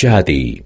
شادي